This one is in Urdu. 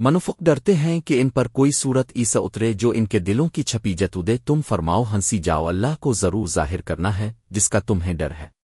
منفق ڈرتے ہیں کہ ان پر کوئی صورت ایسا اترے جو ان کے دلوں کی چھپی جتو دے تم فرماؤ ہنسی جاؤ، اللہ کو ضرور ظاہر کرنا ہے، جس کا تمہیں ڈر ہے۔